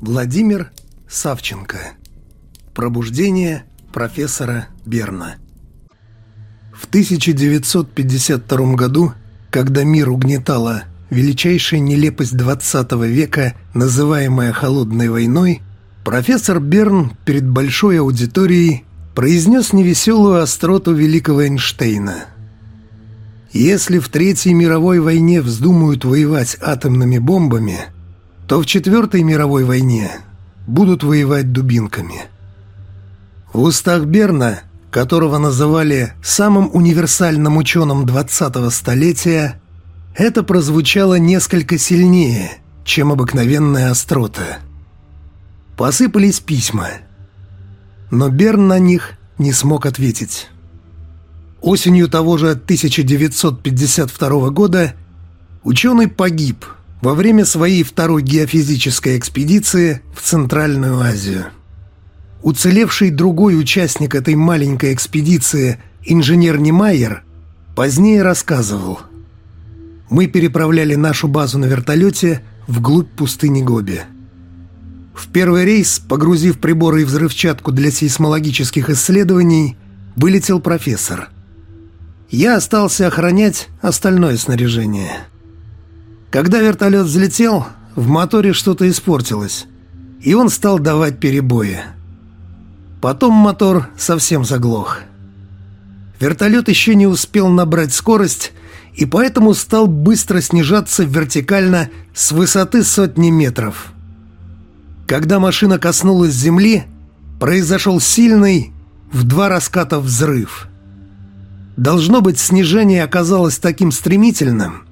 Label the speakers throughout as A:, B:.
A: Владимир Савченко. Пробуждение профессора Берна. В 1952 году, когда мир угнетала величайшая нелепость 20 века, называемая «холодной войной», профессор Берн перед большой аудиторией произнес невеселую остроту великого Эйнштейна. Если в Третьей мировой войне вздумают воевать атомными бомбами – то в Четвертой мировой войне будут воевать дубинками. В устах Берна, которого называли самым универсальным ученым 20-го столетия, это прозвучало несколько сильнее, чем обыкновенная острота. Посыпались письма, но Берн на них не смог ответить. Осенью того же 1952 года ученый погиб – во время своей второй геофизической экспедиции в Центральную Азию. Уцелевший другой участник этой маленькой экспедиции, инженер Немайер, позднее рассказывал. «Мы переправляли нашу базу на вертолете вглубь пустыни Гоби. В первый рейс, погрузив приборы и взрывчатку для сейсмологических исследований, вылетел профессор. Я остался охранять остальное снаряжение». Когда вертолет взлетел, в моторе что-то испортилось, и он стал давать перебои. Потом мотор совсем заглох. Вертолет еще не успел набрать скорость, и поэтому стал быстро снижаться вертикально с высоты сотни метров. Когда машина коснулась земли, произошел сильный, в два раската взрыв. Должно быть, снижение оказалось таким стремительным,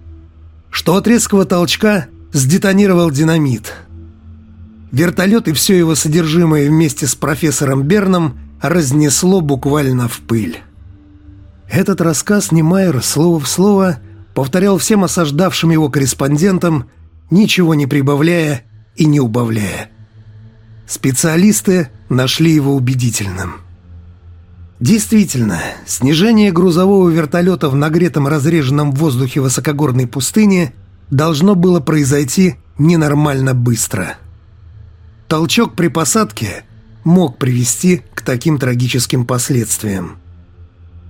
A: что от резкого толчка сдетонировал динамит. Вертолет и все его содержимое вместе с профессором Берном разнесло буквально в пыль. Этот рассказ Немайер слово в слово повторял всем осаждавшим его корреспондентам, ничего не прибавляя и не убавляя. Специалисты нашли его убедительным. Действительно, снижение грузового вертолета в нагретом разреженном воздухе высокогорной пустыни должно было произойти ненормально быстро. Толчок при посадке мог привести к таким трагическим последствиям.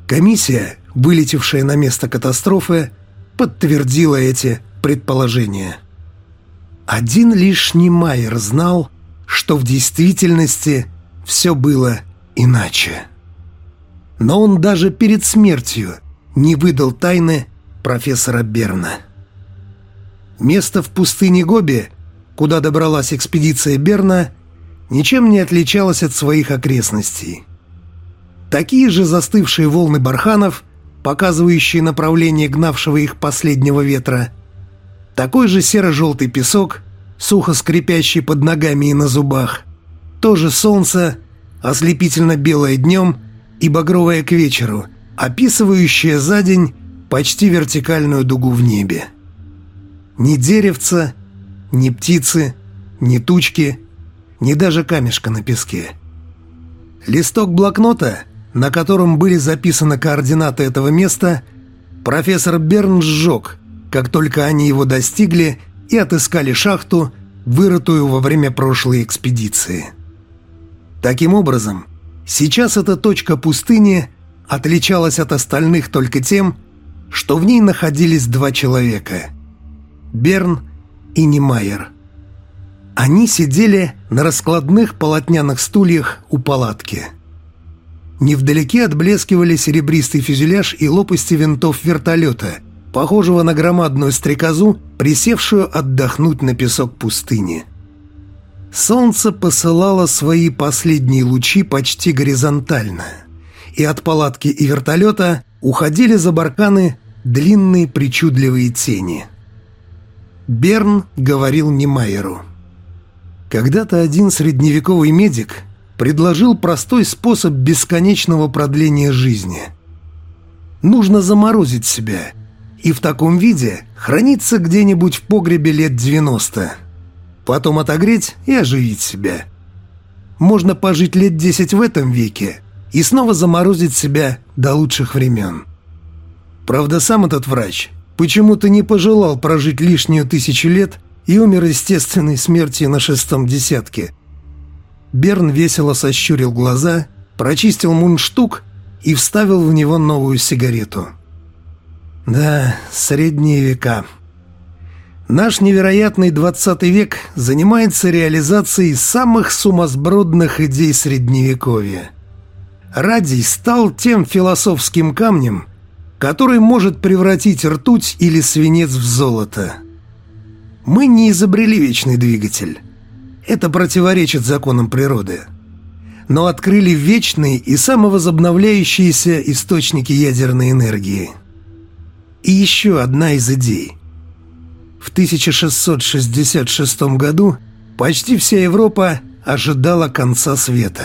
A: Комиссия, вылетевшая на место катастрофы, подтвердила эти предположения. Один лишь Немайер знал, что в действительности все было иначе. Но он даже перед смертью не выдал тайны профессора Берна. Место в пустыне Гоби, куда добралась экспедиция Берна, ничем не отличалось от своих окрестностей. Такие же застывшие волны барханов, показывающие направление гнавшего их последнего ветра, такой же серо-желтый песок, сухо скрипящий под ногами и на зубах, то же солнце, ослепительно белое днем и багровая к вечеру, описывающая за день почти вертикальную дугу в небе. Ни деревца, ни птицы, ни тучки, ни даже камешка на песке. Листок блокнота, на котором были записаны координаты этого места, профессор Берн сжег, как только они его достигли и отыскали шахту, вырытую во время прошлой экспедиции. Таким образом, Сейчас эта точка пустыни отличалась от остальных только тем, что в ней находились два человека – Берн и Немайер. Они сидели на раскладных полотняных стульях у палатки. Невдалеке отблескивали серебристый фюзеляж и лопасти винтов вертолета, похожего на громадную стрекозу, присевшую отдохнуть на песок пустыни. Солнце посылало свои последние лучи почти горизонтально, и от палатки и вертолета уходили за барканы длинные причудливые тени. Берн говорил Немайеру. Когда-то один средневековый медик предложил простой способ бесконечного продления жизни. Нужно заморозить себя и в таком виде храниться где-нибудь в погребе лет 90 потом отогреть и оживить себя. Можно пожить лет десять в этом веке и снова заморозить себя до лучших времен. Правда, сам этот врач почему-то не пожелал прожить лишнюю тысячу лет и умер естественной смертью на шестом десятке. Берн весело сощурил глаза, прочистил мундштук и вставил в него новую сигарету. Да, средние века. Наш невероятный двадцатый век занимается реализацией самых сумасбродных идей Средневековья. Радий стал тем философским камнем, который может превратить ртуть или свинец в золото. Мы не изобрели вечный двигатель. Это противоречит законам природы. Но открыли вечные и самовозобновляющиеся источники ядерной энергии. И еще одна из идей. В 1666 году почти вся Европа ожидала конца света.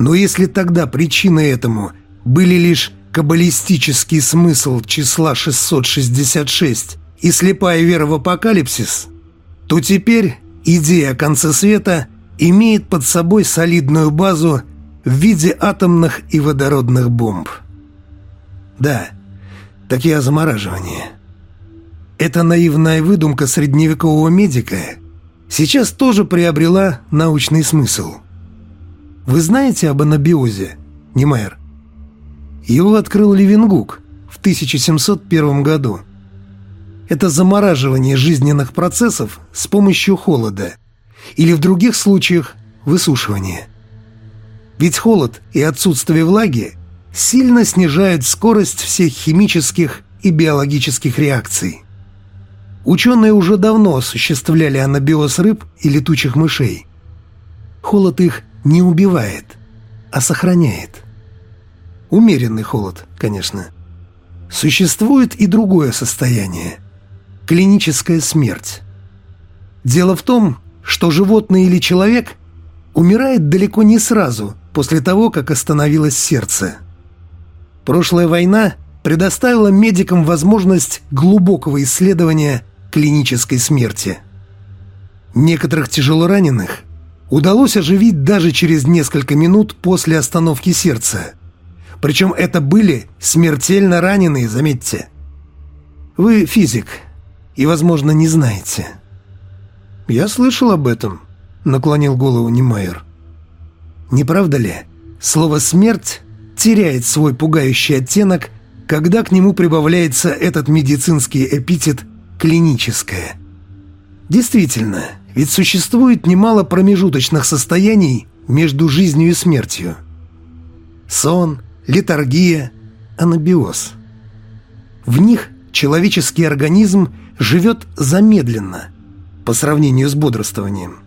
A: Но если тогда причиной этому были лишь каббалистический смысл числа 666 и слепая вера в апокалипсис, то теперь идея конца света имеет под собой солидную базу в виде атомных и водородных бомб. Да, такие замораживания. Эта наивная выдумка средневекового медика сейчас тоже приобрела научный смысл. Вы знаете об анабиозе, Немайер? Его открыл Левингук в 1701 году – это замораживание жизненных процессов с помощью холода или в других случаях высушивание. Ведь холод и отсутствие влаги сильно снижают скорость всех химических и биологических реакций. Ученые уже давно осуществляли анабиоз рыб и летучих мышей. Холод их не убивает, а сохраняет. Умеренный холод, конечно. Существует и другое состояние – клиническая смерть. Дело в том, что животное или человек умирает далеко не сразу после того, как остановилось сердце. Прошлая война предоставила медикам возможность глубокого исследования клинической смерти. Некоторых тяжелораненых удалось оживить даже через несколько минут после остановки сердца. Причем это были смертельно раненые, заметьте. Вы физик – и, возможно, не знаете». «Я слышал об этом», — наклонил голову Немайер. «Не правда ли? Слово «смерть» теряет свой пугающий оттенок, когда к нему прибавляется этот медицинский эпитет «клиническое». Действительно, ведь существует немало промежуточных состояний между жизнью и смертью. Сон, летаргия, анабиоз. В них человеческий организм – живет замедленно по сравнению с бодрствованием.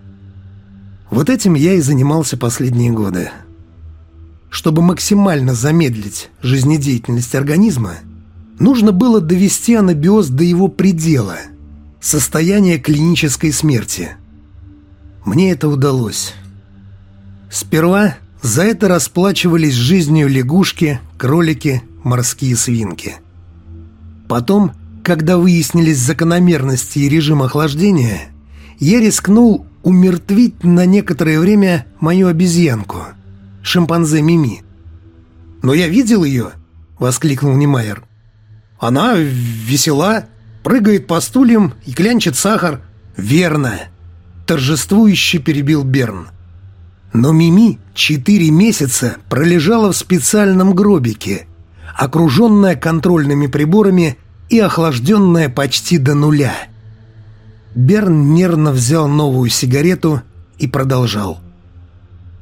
A: Вот этим я и занимался последние годы. Чтобы максимально замедлить жизнедеятельность организма, нужно было довести анабиоз до его предела – состояния клинической смерти. Мне это удалось. Сперва за это расплачивались жизнью лягушки, кролики, морские свинки. Потом когда выяснились закономерности и режим охлаждения, я рискнул умертвить на некоторое время мою обезьянку, шимпанзе Мими. «Но я видел ее!» — воскликнул Немайер. «Она весела, прыгает по стульям и клянчит сахар». «Верно!» — торжествующе перебил Берн. Но Мими четыре месяца пролежала в специальном гробике, окруженная контрольными приборами и охлажденная почти до нуля. Берн нервно взял новую сигарету и продолжал.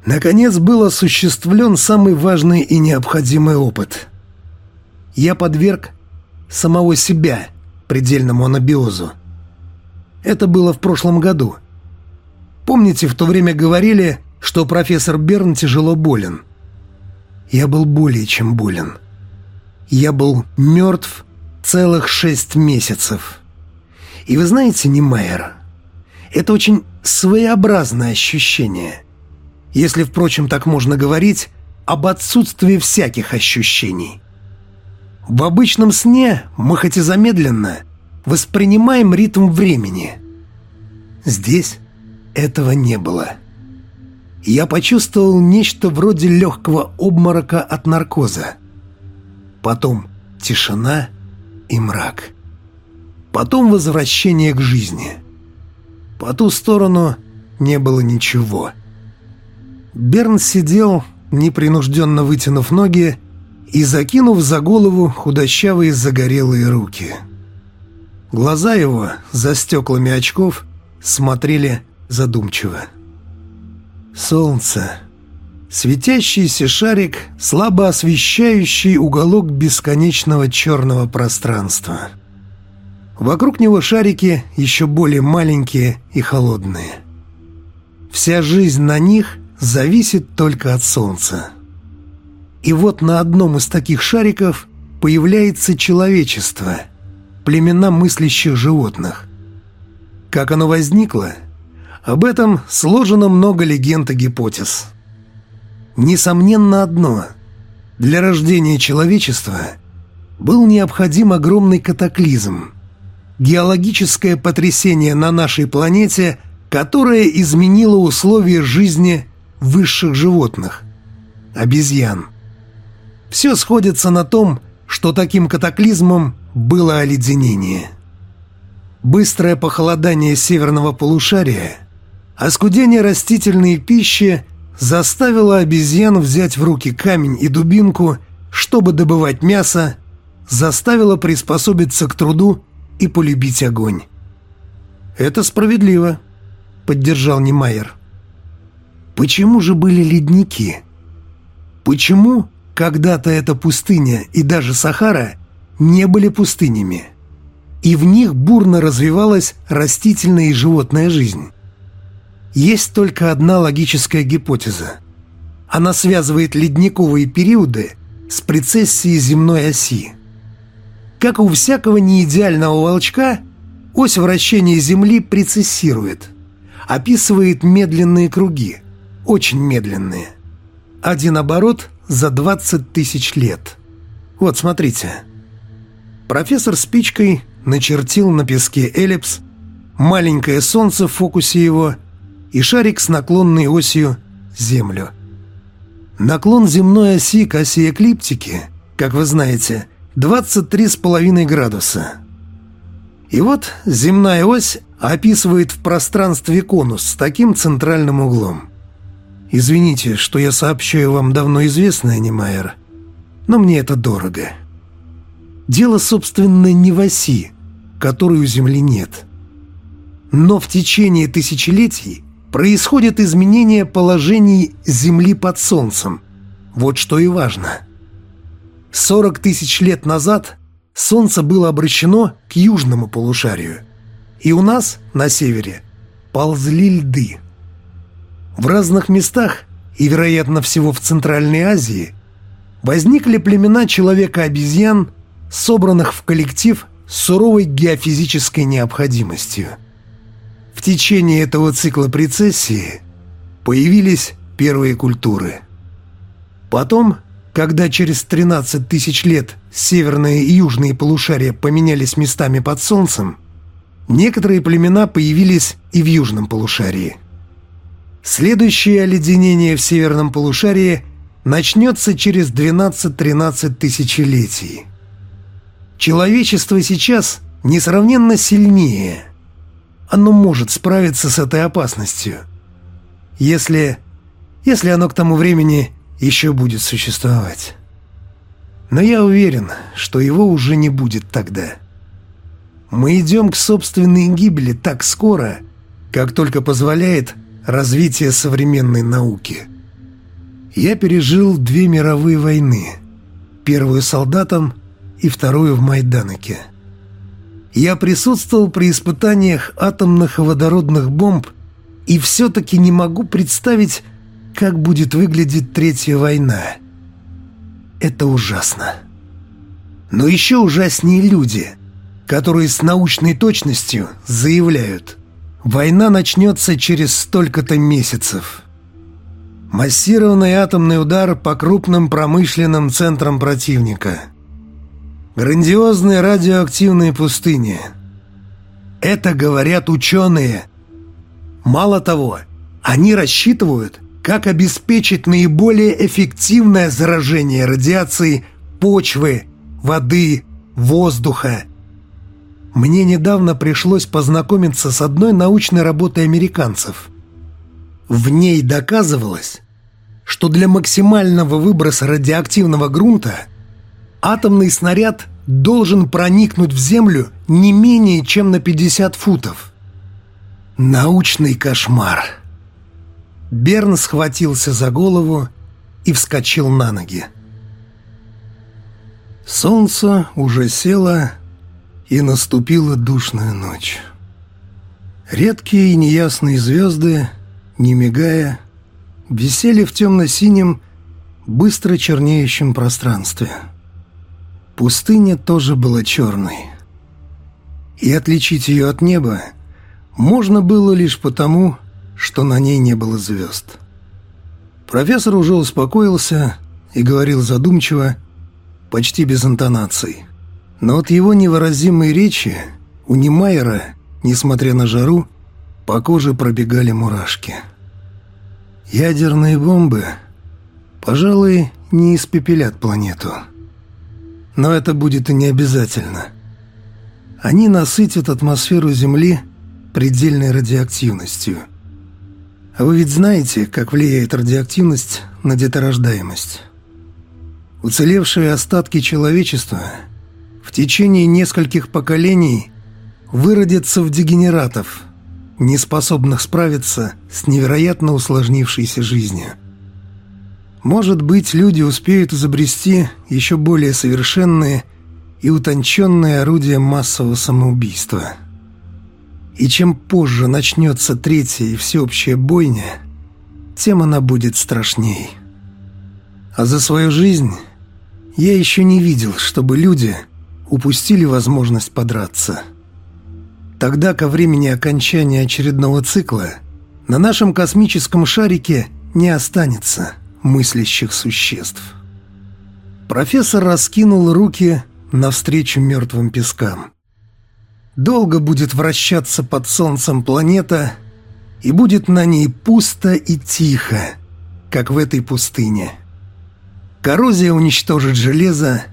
A: Наконец был осуществлен самый важный и необходимый опыт. Я подверг самого себя предельному анабиозу. Это было в прошлом году. Помните, в то время говорили, что профессор Берн тяжело болен? Я был более чем болен. Я был мертв Целых шесть месяцев. И вы знаете, Немайер, это очень своеобразное ощущение. Если, впрочем, так можно говорить, об отсутствии всяких ощущений. В обычном сне мы хоть и замедленно воспринимаем ритм времени. Здесь этого не было. Я почувствовал нечто вроде легкого обморока от наркоза. Потом тишина и мрак. Потом возвращение к жизни. По ту сторону не было ничего. Берн сидел, непринужденно вытянув ноги и закинув за голову худощавые загорелые руки. Глаза его, за стеклами очков, смотрели задумчиво. Солнце. Светящийся шарик, слабо освещающий уголок бесконечного черного пространства. Вокруг него шарики еще более маленькие и холодные. Вся жизнь на них зависит только от солнца. И вот на одном из таких шариков появляется человечество, племена мыслящих животных. Как оно возникло? Об этом сложено много легенд и гипотез. Несомненно одно – для рождения человечества был необходим огромный катаклизм – геологическое потрясение на нашей планете, которое изменило условия жизни высших животных – обезьян. Все сходится на том, что таким катаклизмом было оледенение. Быстрое похолодание северного полушария, оскудение растительной пищи заставило обезьян взять в руки камень и дубинку, чтобы добывать мясо, заставило приспособиться к труду и полюбить огонь. «Это справедливо», — поддержал Немайер. Почему же были ледники? Почему когда-то эта пустыня и даже Сахара не были пустынями? И в них бурно развивалась растительная и животная жизнь. Есть только одна логическая гипотеза. Она связывает ледниковые периоды с прецессией земной оси. Как у всякого неидеального волчка, ось вращения Земли прецессирует, описывает медленные круги – очень медленные. Один оборот за 20 тысяч лет. Вот, смотрите. Профессор спичкой начертил на песке эллипс, маленькое солнце в фокусе его и шарик с наклонной осью Землю. Наклон земной оси к оси эклиптики, как вы знаете, 23,5 градуса. И вот земная ось описывает в пространстве конус с таким центральным углом. Извините, что я сообщаю вам давно известное, Немайер, но мне это дорого. Дело, собственно, не в оси, которой у Земли нет. Но в течение тысячелетий происходят изменения положений Земли под Солнцем. Вот что и важно. 40 тысяч лет назад Солнце было обращено к южному полушарию, и у нас, на севере, ползли льды – в разных местах, и, вероятно, всего в Центральной Азии, возникли племена человека-обезьян, собранных в коллектив с суровой геофизической необходимостью. В течение этого цикла прецессии появились первые культуры. Потом, когда через 13 тысяч лет северные и южные полушария поменялись местами под Солнцем, некоторые племена появились и в южном полушарии – Следующее оледенение в северном полушарии начнется через 12-13 тысячелетий. Человечество сейчас несравненно сильнее. Оно может справиться с этой опасностью. Если... если оно к тому времени еще будет существовать. Но я уверен, что его уже не будет тогда. Мы идем к собственной гибели так скоро, как только позволяет развития современной науки. Я пережил две мировые войны. Первую солдатом и вторую в Майданоке. Я присутствовал при испытаниях атомных и водородных бомб и все-таки не могу представить, как будет выглядеть Третья война. Это ужасно. Но еще ужаснее люди, которые с научной точностью заявляют – Война начнется через столько-то месяцев. Массированный атомный удар по крупным промышленным центрам противника. Грандиозные радиоактивные пустыни. Это говорят ученые. Мало того, они рассчитывают, как обеспечить наиболее эффективное заражение радиацией почвы, воды, воздуха. Мне недавно пришлось познакомиться с одной научной работой американцев. В ней доказывалось, что для максимального выброса радиоактивного грунта атомный снаряд должен проникнуть в Землю не менее чем на 50 футов. Научный кошмар. Берн схватился за голову и вскочил на ноги. Солнце уже село, и наступила душная ночь. Редкие и неясные звезды, не мигая, висели в темно-синем, быстро чернеющем пространстве. Пустыня тоже была черной. И отличить ее от неба можно было лишь потому, что на ней не было звезд. Профессор уже успокоился и говорил задумчиво, почти без интонаций. Но от его невыразимой речи у Немайера, несмотря на жару, по коже пробегали мурашки. Ядерные бомбы, пожалуй, не испепелят планету. Но это будет и не обязательно. Они насытят атмосферу Земли предельной радиоактивностью. А вы ведь знаете, как влияет радиоактивность на деторождаемость? Уцелевшие остатки человечества в течение нескольких поколений выродятся в дегенератов, не способных справиться с невероятно усложнившейся жизнью. Может быть, люди успеют изобрести еще более совершенные и утонченные орудия массового самоубийства. И чем позже начнется третья и всеобщая бойня, тем она будет страшней. А за свою жизнь я еще не видел, чтобы люди упустили возможность подраться. Тогда, ко времени окончания очередного цикла, на нашем космическом шарике не останется мыслящих существ. Профессор раскинул руки навстречу мертвым пескам. Долго будет вращаться под солнцем планета, и будет на ней пусто и тихо, как в этой пустыне. Коррозия уничтожит железо,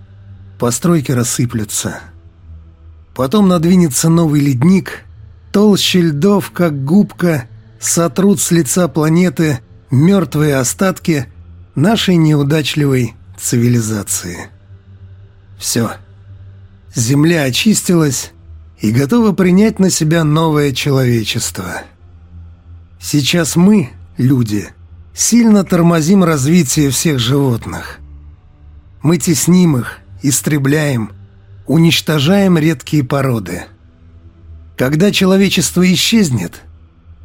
A: постройки рассыплются. Потом надвинется новый ледник, толще льдов, как губка, сотрут с лица планеты мертвые остатки нашей неудачливой цивилизации. Все. Земля очистилась и готова принять на себя новое человечество. Сейчас мы, люди, сильно тормозим развитие всех животных. Мы тесним их, истребляем, уничтожаем редкие породы. Когда человечество исчезнет,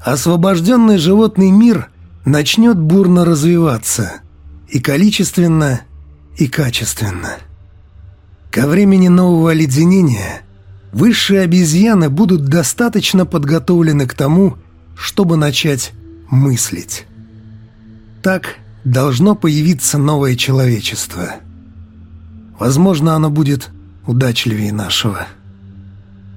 A: освобожденный животный мир начнет бурно развиваться и количественно, и качественно. Ко времени нового оледенения высшие обезьяны будут достаточно подготовлены к тому, чтобы начать мыслить. Так должно появиться новое человечество. Возможно, оно будет удачливее нашего.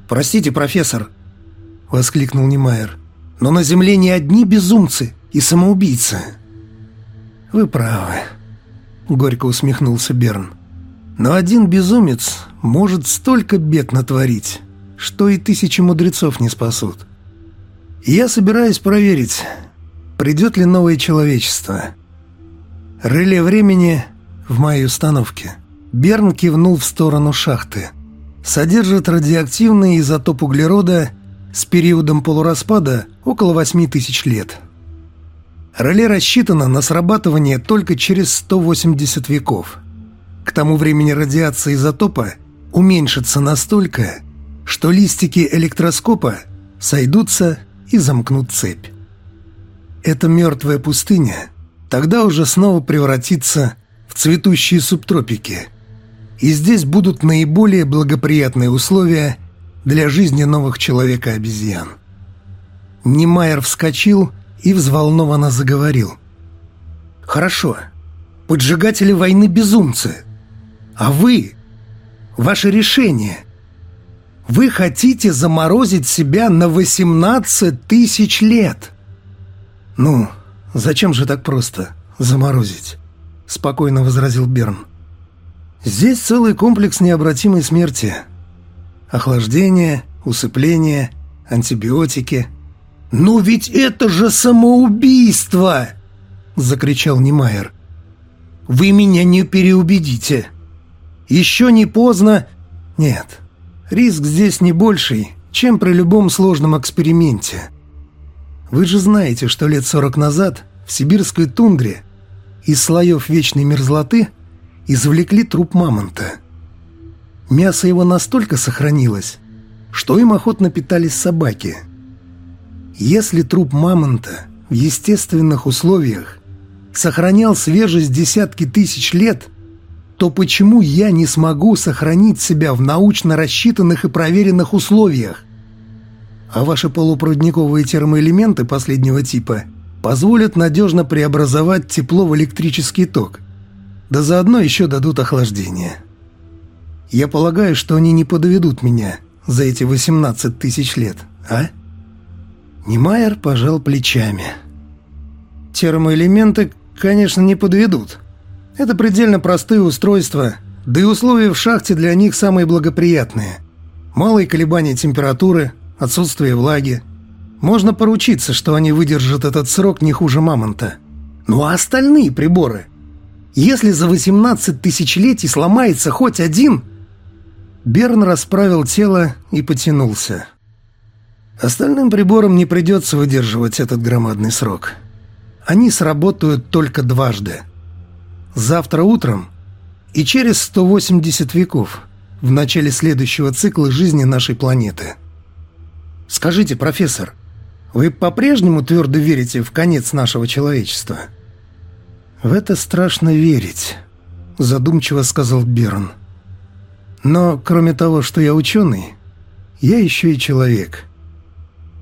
A: «Простите, профессор», — воскликнул Немайер, «но на Земле не одни безумцы и самоубийцы». «Вы правы», — горько усмехнулся Берн. «Но один безумец может столько бед натворить, что и тысячи мудрецов не спасут. И я собираюсь проверить, придет ли новое человечество. Реле времени в моей установке». Берн кивнул в сторону шахты. Содержит радиоактивный изотоп углерода с периодом полураспада около 8 тысяч лет. Реле рассчитано на срабатывание только через 180 веков. К тому времени радиация изотопа уменьшится настолько, что листики электроскопа сойдутся и замкнут цепь. Эта мертвая пустыня тогда уже снова превратится в цветущие субтропики – и здесь будут наиболее благоприятные условия для жизни новых человека-обезьян. Немайер вскочил и взволнованно заговорил. «Хорошо, поджигатели войны безумцы. А вы? Ваше решение? Вы хотите заморозить себя на 18 тысяч лет?» «Ну, зачем же так просто заморозить?» — спокойно возразил Берн. Здесь целый комплекс необратимой смерти. Охлаждение, усыпление, антибиотики. «Но ведь это же самоубийство!» — закричал Немайер. «Вы меня не переубедите. Еще не поздно...» «Нет, риск здесь не больший, чем при любом сложном эксперименте. Вы же знаете, что лет сорок назад в сибирской тундре из слоев вечной мерзлоты извлекли труп мамонта. Мясо его настолько сохранилось, что им охотно питались собаки. Если труп мамонта в естественных условиях сохранял свежесть десятки тысяч лет, то почему я не смогу сохранить себя в научно рассчитанных и проверенных условиях? А ваши полупроводниковые термоэлементы последнего типа позволят надежно преобразовать тепло в электрический ток, да заодно еще дадут охлаждение. Я полагаю, что они не подведут меня за эти 18 тысяч лет, а? Немайер пожал плечами. Термоэлементы, конечно, не подведут. Это предельно простые устройства, да и условия в шахте для них самые благоприятные. Малые колебания температуры, отсутствие влаги. Можно поручиться, что они выдержат этот срок не хуже мамонта. Ну а остальные приборы? Если за 18 тысячелетий сломается хоть один... Берн расправил тело и потянулся. Остальным приборам не придется выдерживать этот громадный срок. Они сработают только дважды. Завтра утром и через 180 веков, в начале следующего цикла жизни нашей планеты. Скажите, профессор, вы по-прежнему твердо верите в конец нашего человечества? В это страшно верить, задумчиво сказал Берн. Но кроме того, что я ученый, я еще и человек.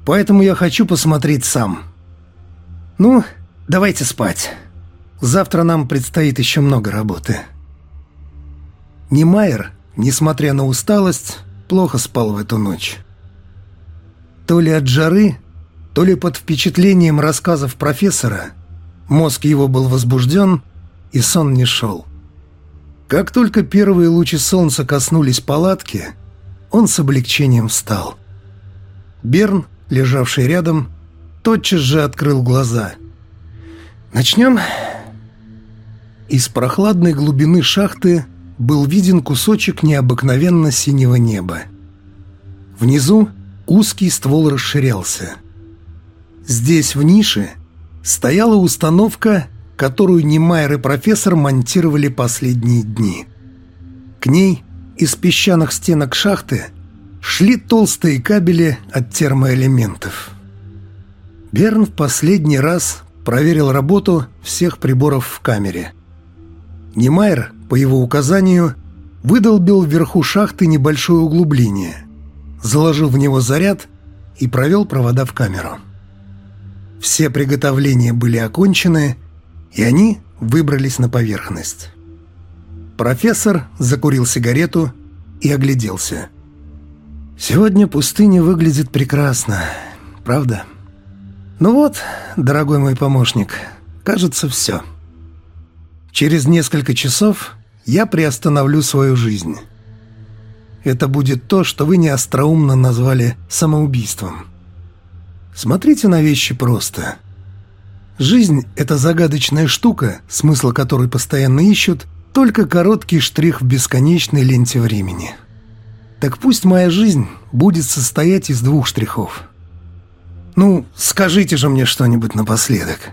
A: Поэтому я хочу посмотреть сам. Ну, давайте спать. Завтра нам предстоит еще много работы. Немайер, несмотря на усталость, плохо спал в эту ночь. То ли от жары, то ли под впечатлением рассказов профессора, мозг его был возбужден, и сон не шел. Как только первые лучи солнца коснулись палатки, он с облегчением встал. Берн, лежавший рядом, тотчас же открыл глаза. «Начнем?» Из прохладной глубины шахты был виден кусочек необыкновенно синего неба. Внизу узкий ствол расширялся. Здесь, в нише, стояла установка, которую Немайер и профессор монтировали последние дни. К ней из песчаных стенок шахты шли толстые кабели от термоэлементов. Берн в последний раз проверил работу всех приборов в камере. Немайер, по его указанию, выдолбил вверху шахты небольшое углубление, заложил в него заряд и провел провода в камеру. Все приготовления были окончены, и они выбрались на поверхность. Профессор закурил сигарету и огляделся. «Сегодня пустыня выглядит прекрасно, правда?» «Ну вот, дорогой мой помощник, кажется, все. Через несколько часов я приостановлю свою жизнь. Это будет то, что вы неостроумно назвали самоубийством. Смотрите на вещи просто. Жизнь — это загадочная штука, смысла которой постоянно ищут, только короткий штрих в бесконечной ленте времени. Так пусть моя жизнь будет состоять из двух штрихов. Ну, скажите же мне что-нибудь напоследок.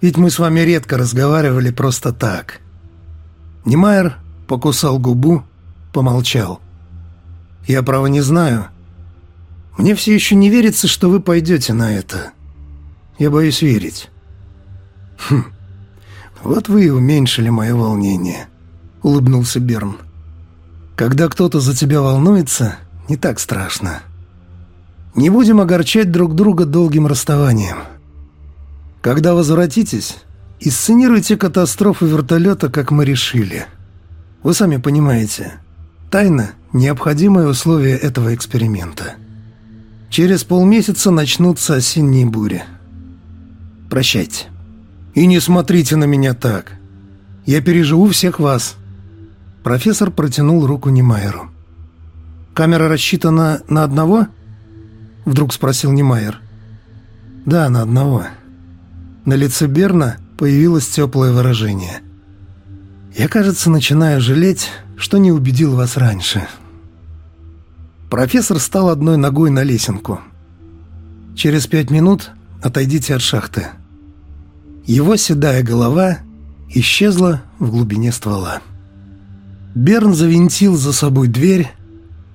A: Ведь мы с вами редко разговаривали просто так. Немайер покусал губу, помолчал. Я, право, не знаю. Мне все еще не верится, что вы пойдете на это. Я боюсь верить. Хм, вот вы и уменьшили мое волнение, улыбнулся Берн. Когда кто-то за тебя волнуется, не так страшно. Не будем огорчать друг друга долгим расставанием. Когда возвратитесь, исценируйте катастрофу вертолета, как мы решили. Вы сами понимаете, тайна – необходимое условие этого эксперимента. Через полмесяца начнутся осенние бури. Прощайте. И не смотрите на меня так. Я переживу всех вас. Профессор протянул руку Немайеру. «Камера рассчитана на одного?» Вдруг спросил Немайер. «Да, на одного». На лице Берна появилось теплое выражение. «Я, кажется, начинаю жалеть, что не убедил вас раньше». Профессор стал одной ногой на лесенку. «Через пять минут отойдите от шахты». Его седая голова исчезла в глубине ствола. Берн завинтил за собой дверь,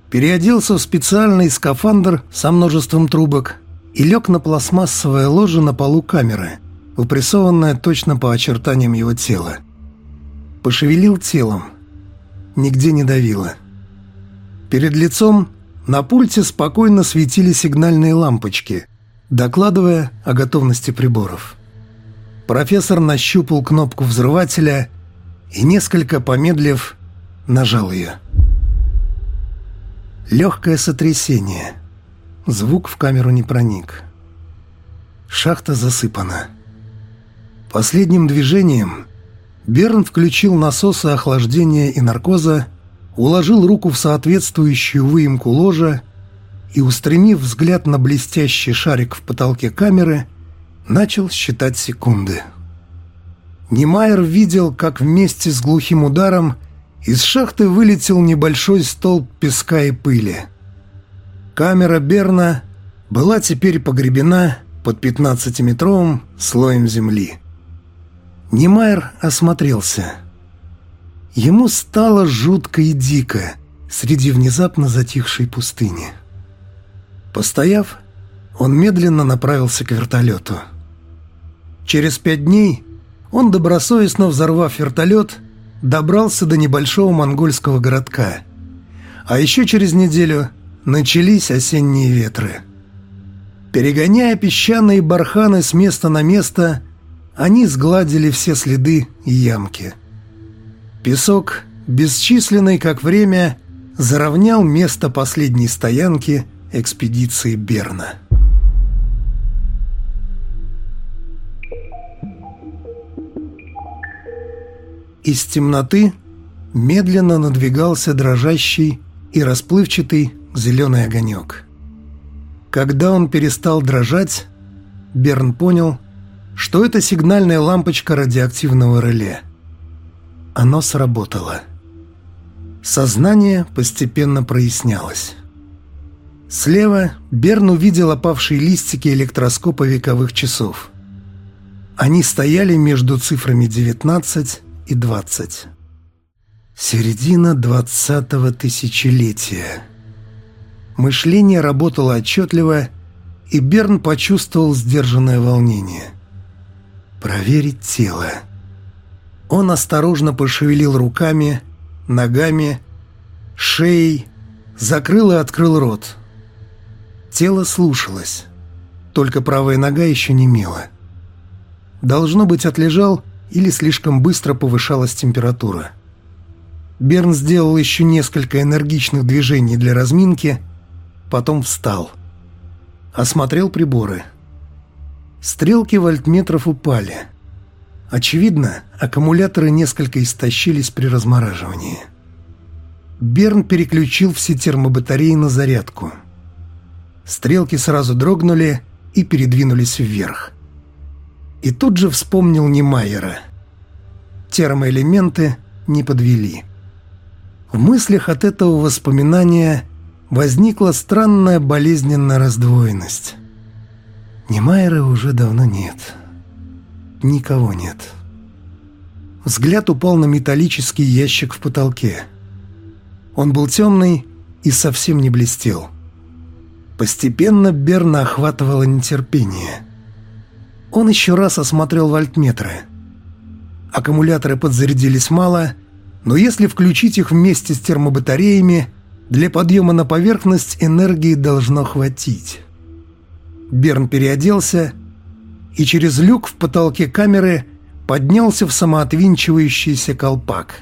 A: переоделся в специальный скафандр со множеством трубок и лег на пластмассовое ложе на полу камеры, упрессованное точно по очертаниям его тела. Пошевелил телом. Нигде не давило. Перед лицом на пульте спокойно светили сигнальные лампочки, докладывая о готовности приборов. Профессор нащупал кнопку взрывателя и, несколько помедлив, нажал ее. Легкое сотрясение. Звук в камеру не проник. Шахта засыпана. Последним движением Берн включил насосы охлаждения и наркоза, уложил руку в соответствующую выемку ложа и, устремив взгляд на блестящий шарик в потолке камеры, начал считать секунды. Немайер видел, как вместе с глухим ударом из шахты вылетел небольшой столб песка и пыли. Камера Берна была теперь погребена под 15-метровым слоем земли. Немайер осмотрелся. Ему стало жутко и дико среди внезапно затихшей пустыни. Постояв, он медленно направился к вертолету. Через пять дней он, добросовестно взорвав вертолет, добрался до небольшого монгольского городка. А еще через неделю начались осенние ветры. Перегоняя песчаные барханы с места на место, они сгладили все следы и ямки. Песок, бесчисленный как время, заровнял место последней стоянки экспедиции Берна. Из темноты медленно надвигался дрожащий и расплывчатый зеленый огонек. Когда он перестал дрожать, Берн понял, что это сигнальная лампочка радиоактивного реле. Оно сработало. Сознание постепенно прояснялось. Слева Берн увидел опавшие листики электроскопа вековых часов. Они стояли между цифрами 19 и двадцать. Середина двадцатого тысячелетия. Мышление работало отчетливо, и Берн почувствовал сдержанное волнение. Проверить тело. Он осторожно пошевелил руками, ногами, шеей, закрыл и открыл рот. Тело слушалось, только правая нога еще не мела. Должно быть, отлежал или слишком быстро повышалась температура. Берн сделал еще несколько энергичных движений для разминки, потом встал. Осмотрел приборы. Стрелки вольтметров упали. Очевидно, аккумуляторы несколько истощились при размораживании. Берн переключил все термобатареи на зарядку. Стрелки сразу дрогнули и передвинулись вверх. И тут же вспомнил Немайера. Термоэлементы не подвели. В мыслях от этого воспоминания возникла странная болезненная раздвоенность. Немайера уже давно нет. Никого нет. Взгляд упал на металлический ящик в потолке. Он был темный и совсем не блестел. Постепенно Берна охватывало нетерпение – он еще раз осмотрел вольтметры. Аккумуляторы подзарядились мало, но если включить их вместе с термобатареями, для подъема на поверхность энергии должно хватить. Берн переоделся и через люк в потолке камеры поднялся в самоотвинчивающийся колпак.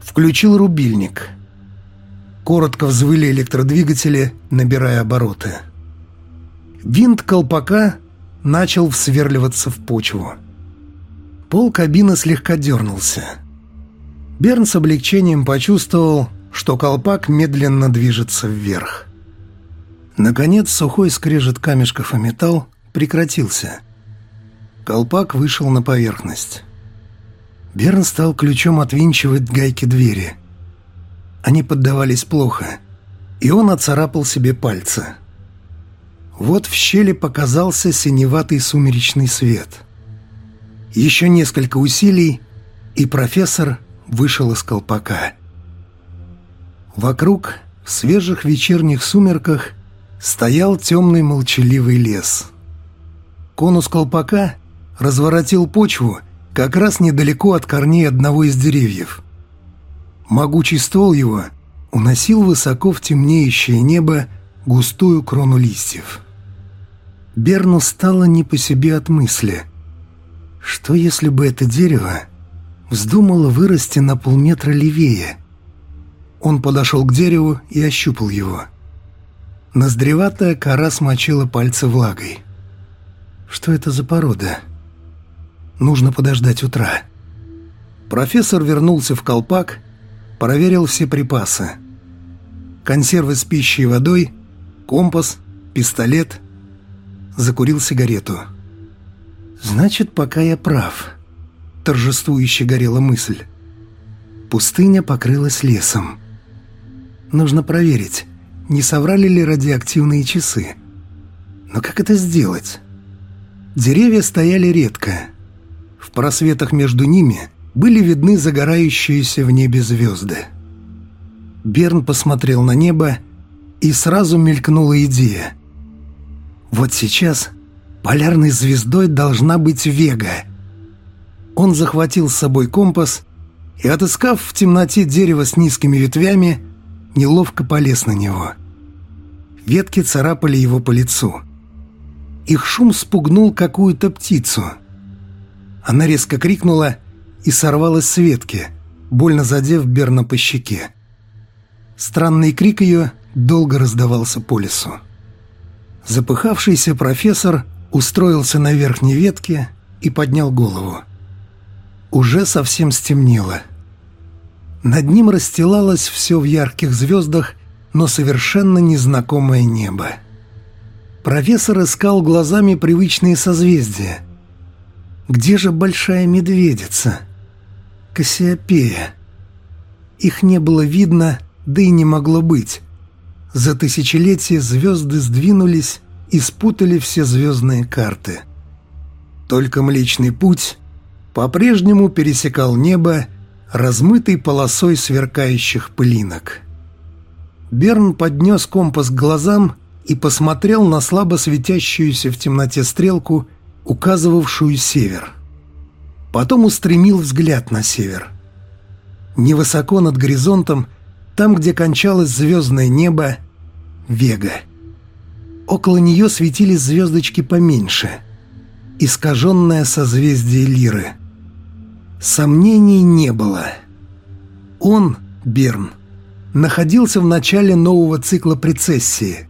A: Включил рубильник. Коротко взвыли электродвигатели, набирая обороты. Винт колпака начал всверливаться в почву. Пол кабины слегка дернулся. Берн с облегчением почувствовал, что колпак медленно движется вверх. Наконец сухой скрежет камешков о металл прекратился. Колпак вышел на поверхность. Берн стал ключом отвинчивать гайки двери. Они поддавались плохо, и он оцарапал себе пальцы. Вот в щели показался синеватый сумеречный свет. Еще несколько усилий, и профессор вышел из колпака. Вокруг, в свежих вечерних сумерках, стоял темный молчаливый лес. Конус колпака разворотил почву как раз недалеко от корней одного из деревьев. Могучий ствол его уносил высоко в темнеющее небо густую крону листьев. Берну стало не по себе от мысли. Что если бы это дерево вздумало вырасти на полметра левее? Он подошел к дереву и ощупал его. Ноздреватая кора смочила пальцы влагой. Что это за порода? — Нужно подождать утра. Профессор вернулся в колпак, проверил все припасы. Консервы с пищей и водой, компас, пистолет. Закурил сигарету. «Значит, пока я прав», — торжествующе горела мысль. Пустыня покрылась лесом. Нужно проверить, не соврали ли радиоактивные часы. Но как это сделать? Деревья стояли редко — в просветах между ними были видны загорающиеся в небе звезды. Берн посмотрел на небо, и сразу мелькнула идея. Вот сейчас полярной звездой должна быть Вега. Он захватил с собой компас и, отыскав в темноте дерево с низкими ветвями, неловко полез на него. Ветки царапали его по лицу. Их шум спугнул какую-то птицу — она резко крикнула и сорвалась с ветки, больно задев Берна по щеке. Странный крик ее долго раздавался по лесу. Запыхавшийся профессор устроился на верхней ветке и поднял голову. Уже совсем стемнело. Над ним расстилалось все в ярких звездах, но совершенно незнакомое небо. Профессор искал глазами привычные созвездия, где же большая медведица? Кассиопея. Их не было видно, да и не могло быть. За тысячелетия звезды сдвинулись и спутали все звездные карты. Только Млечный Путь по-прежнему пересекал небо, размытой полосой сверкающих пылинок. Берн поднес компас к глазам и посмотрел на слабо светящуюся в темноте стрелку указывавшую север. Потом устремил взгляд на север. Невысоко над горизонтом, там, где кончалось звездное небо, Вега. Около нее светились звездочки поменьше, искаженное созвездие Лиры. Сомнений не было. Он, Берн, находился в начале нового цикла прецессии,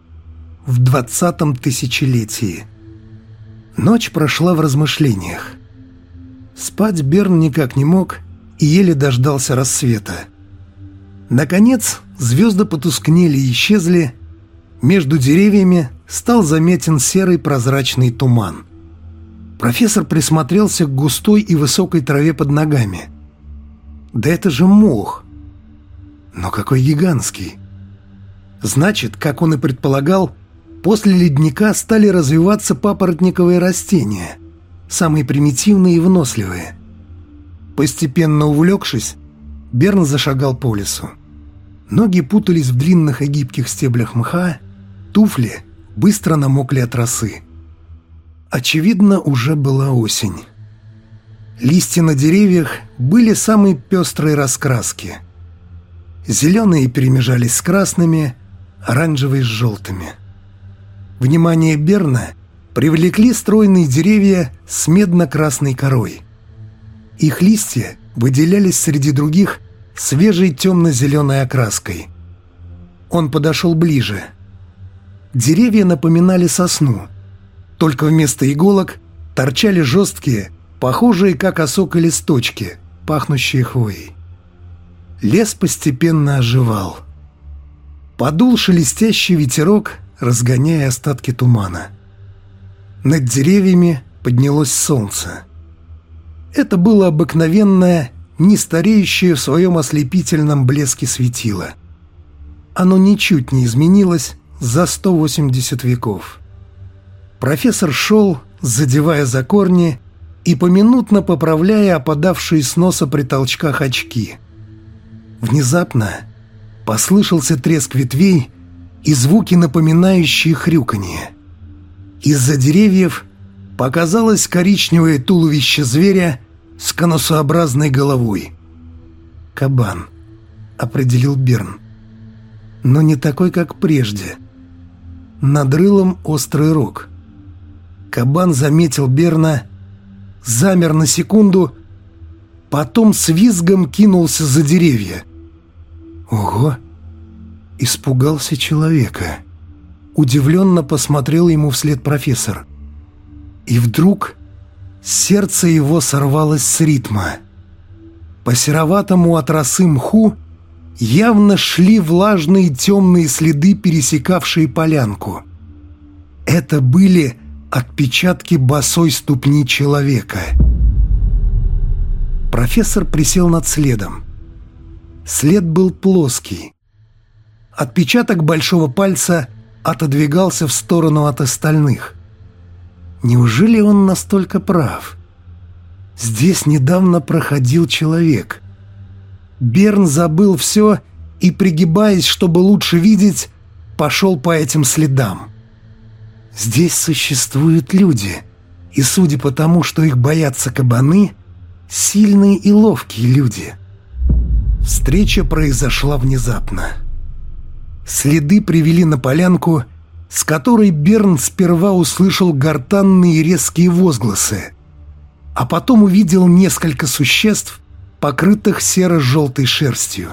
A: в двадцатом тысячелетии – Ночь прошла в размышлениях. Спать Берн никак не мог и еле дождался рассвета. Наконец, звезды потускнели и исчезли. Между деревьями стал заметен серый прозрачный туман. Профессор присмотрелся к густой и высокой траве под ногами. Да это же мох! Но какой гигантский! Значит, как он и предполагал, После ледника стали развиваться папоротниковые растения, самые примитивные и выносливые. Постепенно увлекшись, Берн зашагал по лесу. Ноги путались в длинных и гибких стеблях мха, туфли быстро намокли от росы. Очевидно, уже была осень. Листья на деревьях были самой пестрой раскраски. Зеленые перемежались с красными, оранжевые с желтыми. Внимание Берна привлекли стройные деревья с медно-красной корой. Их листья выделялись среди других свежей темно-зеленой окраской. Он подошел ближе. Деревья напоминали сосну, только вместо иголок торчали жесткие, похожие как осока листочки, пахнущие хвоей. лес постепенно оживал. Подул шелестящий ветерок, разгоняя остатки тумана. Над деревьями поднялось солнце. Это было обыкновенное, не стареющее в своем ослепительном блеске светило. Оно ничуть не изменилось за 180 веков. Профессор шел, задевая за корни и поминутно поправляя опадавшие с носа при толчках очки. Внезапно послышался треск ветвей и звуки, напоминающие хрюканье. Из-за деревьев показалось коричневое туловище зверя с конусообразной головой. «Кабан», — определил Берн. «Но не такой, как прежде. Над рылом острый рог». Кабан заметил Берна, замер на секунду, потом с визгом кинулся за деревья. «Ого!» Испугался человека. Удивленно посмотрел ему вслед профессор. И вдруг сердце его сорвалось с ритма. По сероватому от росы мху явно шли влажные темные следы, пересекавшие полянку. Это были отпечатки босой ступни человека. Профессор присел над следом. След был плоский. Отпечаток большого пальца отодвигался в сторону от остальных. Неужели он настолько прав? Здесь недавно проходил человек. Берн забыл все и, пригибаясь, чтобы лучше видеть, пошел по этим следам. Здесь существуют люди, и судя по тому, что их боятся кабаны, сильные и ловкие люди. Встреча произошла внезапно. Следы привели на полянку, с которой Берн сперва услышал гортанные резкие возгласы, а потом увидел несколько существ, покрытых серо-желтой шерстью.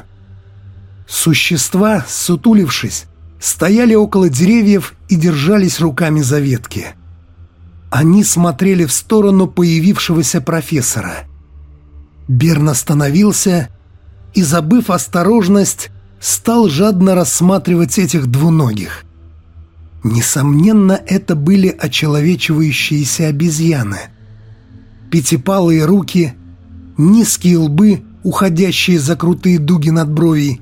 A: Существа, сутулившись, стояли около деревьев и держались руками за ветки. Они смотрели в сторону появившегося профессора. Берн остановился и, забыв осторожность, стал жадно рассматривать этих двуногих. Несомненно, это были очеловечивающиеся обезьяны. Пятипалые руки, низкие лбы, уходящие за крутые дуги над бровей,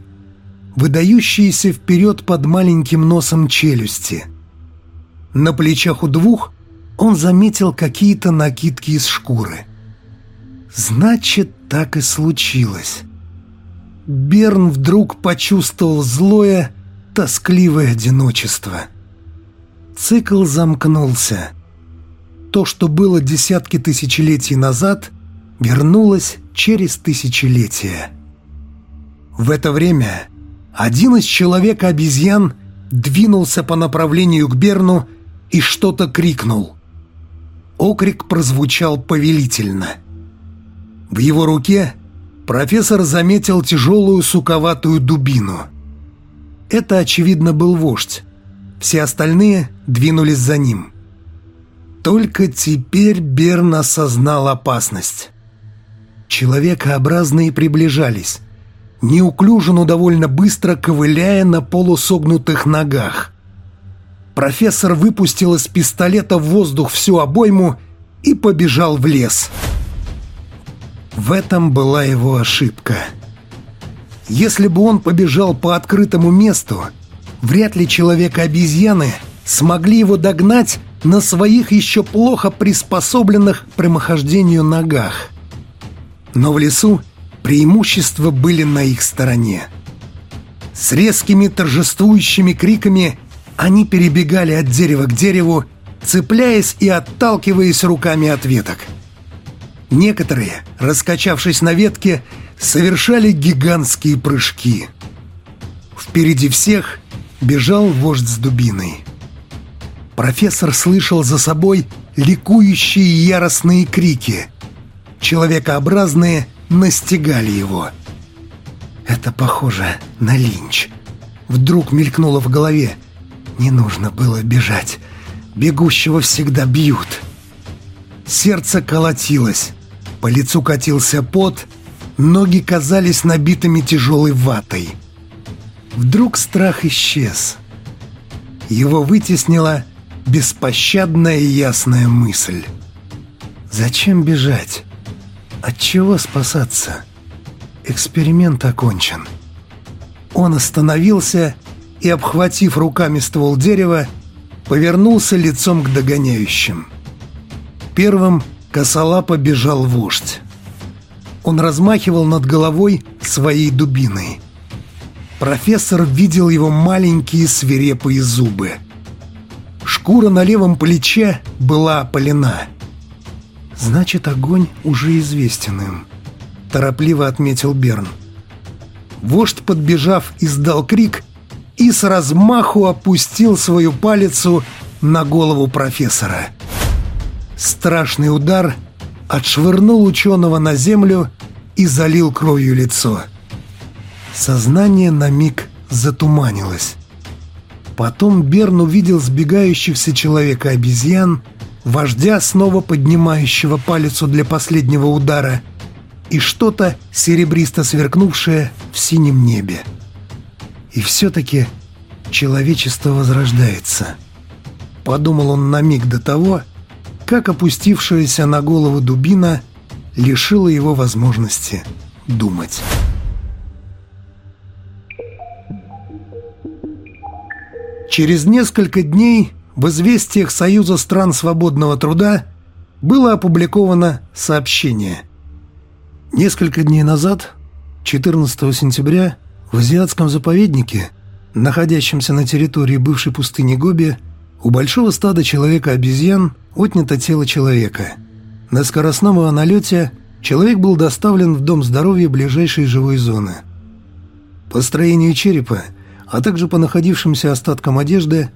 A: выдающиеся вперед под маленьким носом челюсти. На плечах у двух он заметил какие-то накидки из шкуры. Значит, так и случилось. Берн вдруг почувствовал злое, тоскливое одиночество. Цикл замкнулся. То, что было десятки тысячелетий назад, вернулось через тысячелетия. В это время один из человека-обезьян двинулся по направлению к Берну и что-то крикнул. Окрик прозвучал повелительно. В его руке профессор заметил тяжелую суковатую дубину. Это, очевидно, был вождь. Все остальные двинулись за ним. Только теперь Берн осознал опасность. Человекообразные приближались – неуклюже, но довольно быстро ковыляя на полусогнутых ногах. Профессор выпустил из пистолета в воздух всю обойму и побежал в лес. В этом была его ошибка. Если бы он побежал по открытому месту, вряд ли человека-обезьяны смогли его догнать на своих еще плохо приспособленных к прямохождению ногах. Но в лесу преимущества были на их стороне. С резкими торжествующими криками они перебегали от дерева к дереву, цепляясь и отталкиваясь руками от веток. Некоторые, раскачавшись на ветке, совершали гигантские прыжки. Впереди всех бежал вождь с дубиной. Профессор слышал за собой ликующие яростные крики. Человекообразные настигали его. Это похоже на линч. Вдруг мелькнуло в голове. Не нужно было бежать. Бегущего всегда бьют. Сердце колотилось. По лицу катился пот, Ноги казались набитыми тяжелой ватой. Вдруг страх исчез. Его вытеснила беспощадная ясная мысль. Зачем бежать? От чего спасаться? Эксперимент окончен. Он остановился и, обхватив руками ствол дерева, повернулся лицом к догоняющим. Первым косолапо бежал вождь. Он размахивал над головой своей дубиной. Профессор видел его маленькие свирепые зубы. Шкура на левом плече была опалена. «Значит, огонь уже известен им», — торопливо отметил Берн. Вождь, подбежав, издал крик и с размаху опустил свою палицу на голову профессора. Страшный удар отшвырнул ученого на землю и залил кровью лицо. Сознание на миг затуманилось. Потом Берн увидел сбегающихся человека-обезьян, вождя, снова поднимающего палицу для последнего удара, и что-то серебристо сверкнувшее в синем небе. И все-таки человечество возрождается. Подумал он на миг до того, как опустившаяся на голову дубина лишила его возможности думать. Через несколько дней в известиях Союза стран свободного труда было опубликовано сообщение. Несколько дней назад, 14 сентября, в азиатском заповеднике, находящемся на территории бывшей пустыни Гоби, у большого стада человека-обезьян отнято тело человека. На скоростном его человек был доставлен в Дом здоровья ближайшей живой зоны. По строению черепа, а также по находившимся остаткам одежды,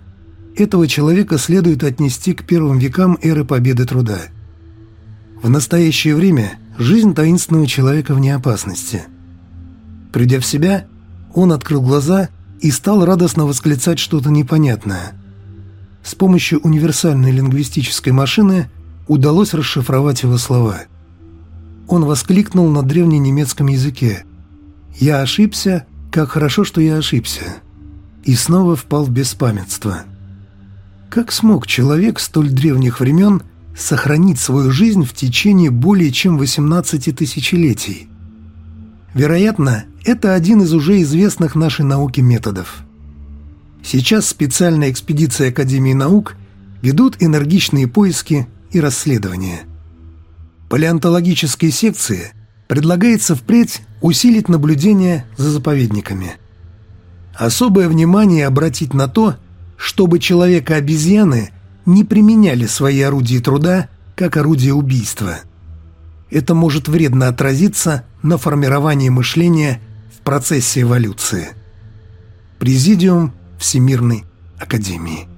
A: этого человека следует отнести к первым векам эры победы труда. В настоящее время жизнь таинственного человека вне опасности. Придя в себя, он открыл глаза и стал радостно восклицать что-то непонятное. С помощью универсальной лингвистической машины удалось расшифровать его слова. Он воскликнул на древненемецком языке «Я ошибся, как хорошо, что я ошибся» и снова впал в беспамятство. Как смог человек столь древних времен сохранить свою жизнь в течение более чем 18 тысячелетий? Вероятно, это один из уже известных нашей науке методов. Сейчас специальная экспедиция Академии наук ведут энергичные поиски и расследования. Палеонтологической секции предлагается впредь усилить наблюдение за заповедниками. Особое внимание обратить на то, чтобы человека-обезьяны не применяли свои орудия труда как орудие убийства – это может вредно отразиться на формировании мышления в процессе эволюции. Президиум Всемирной Академии.